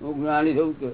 હું જ્ઞાની થવું કે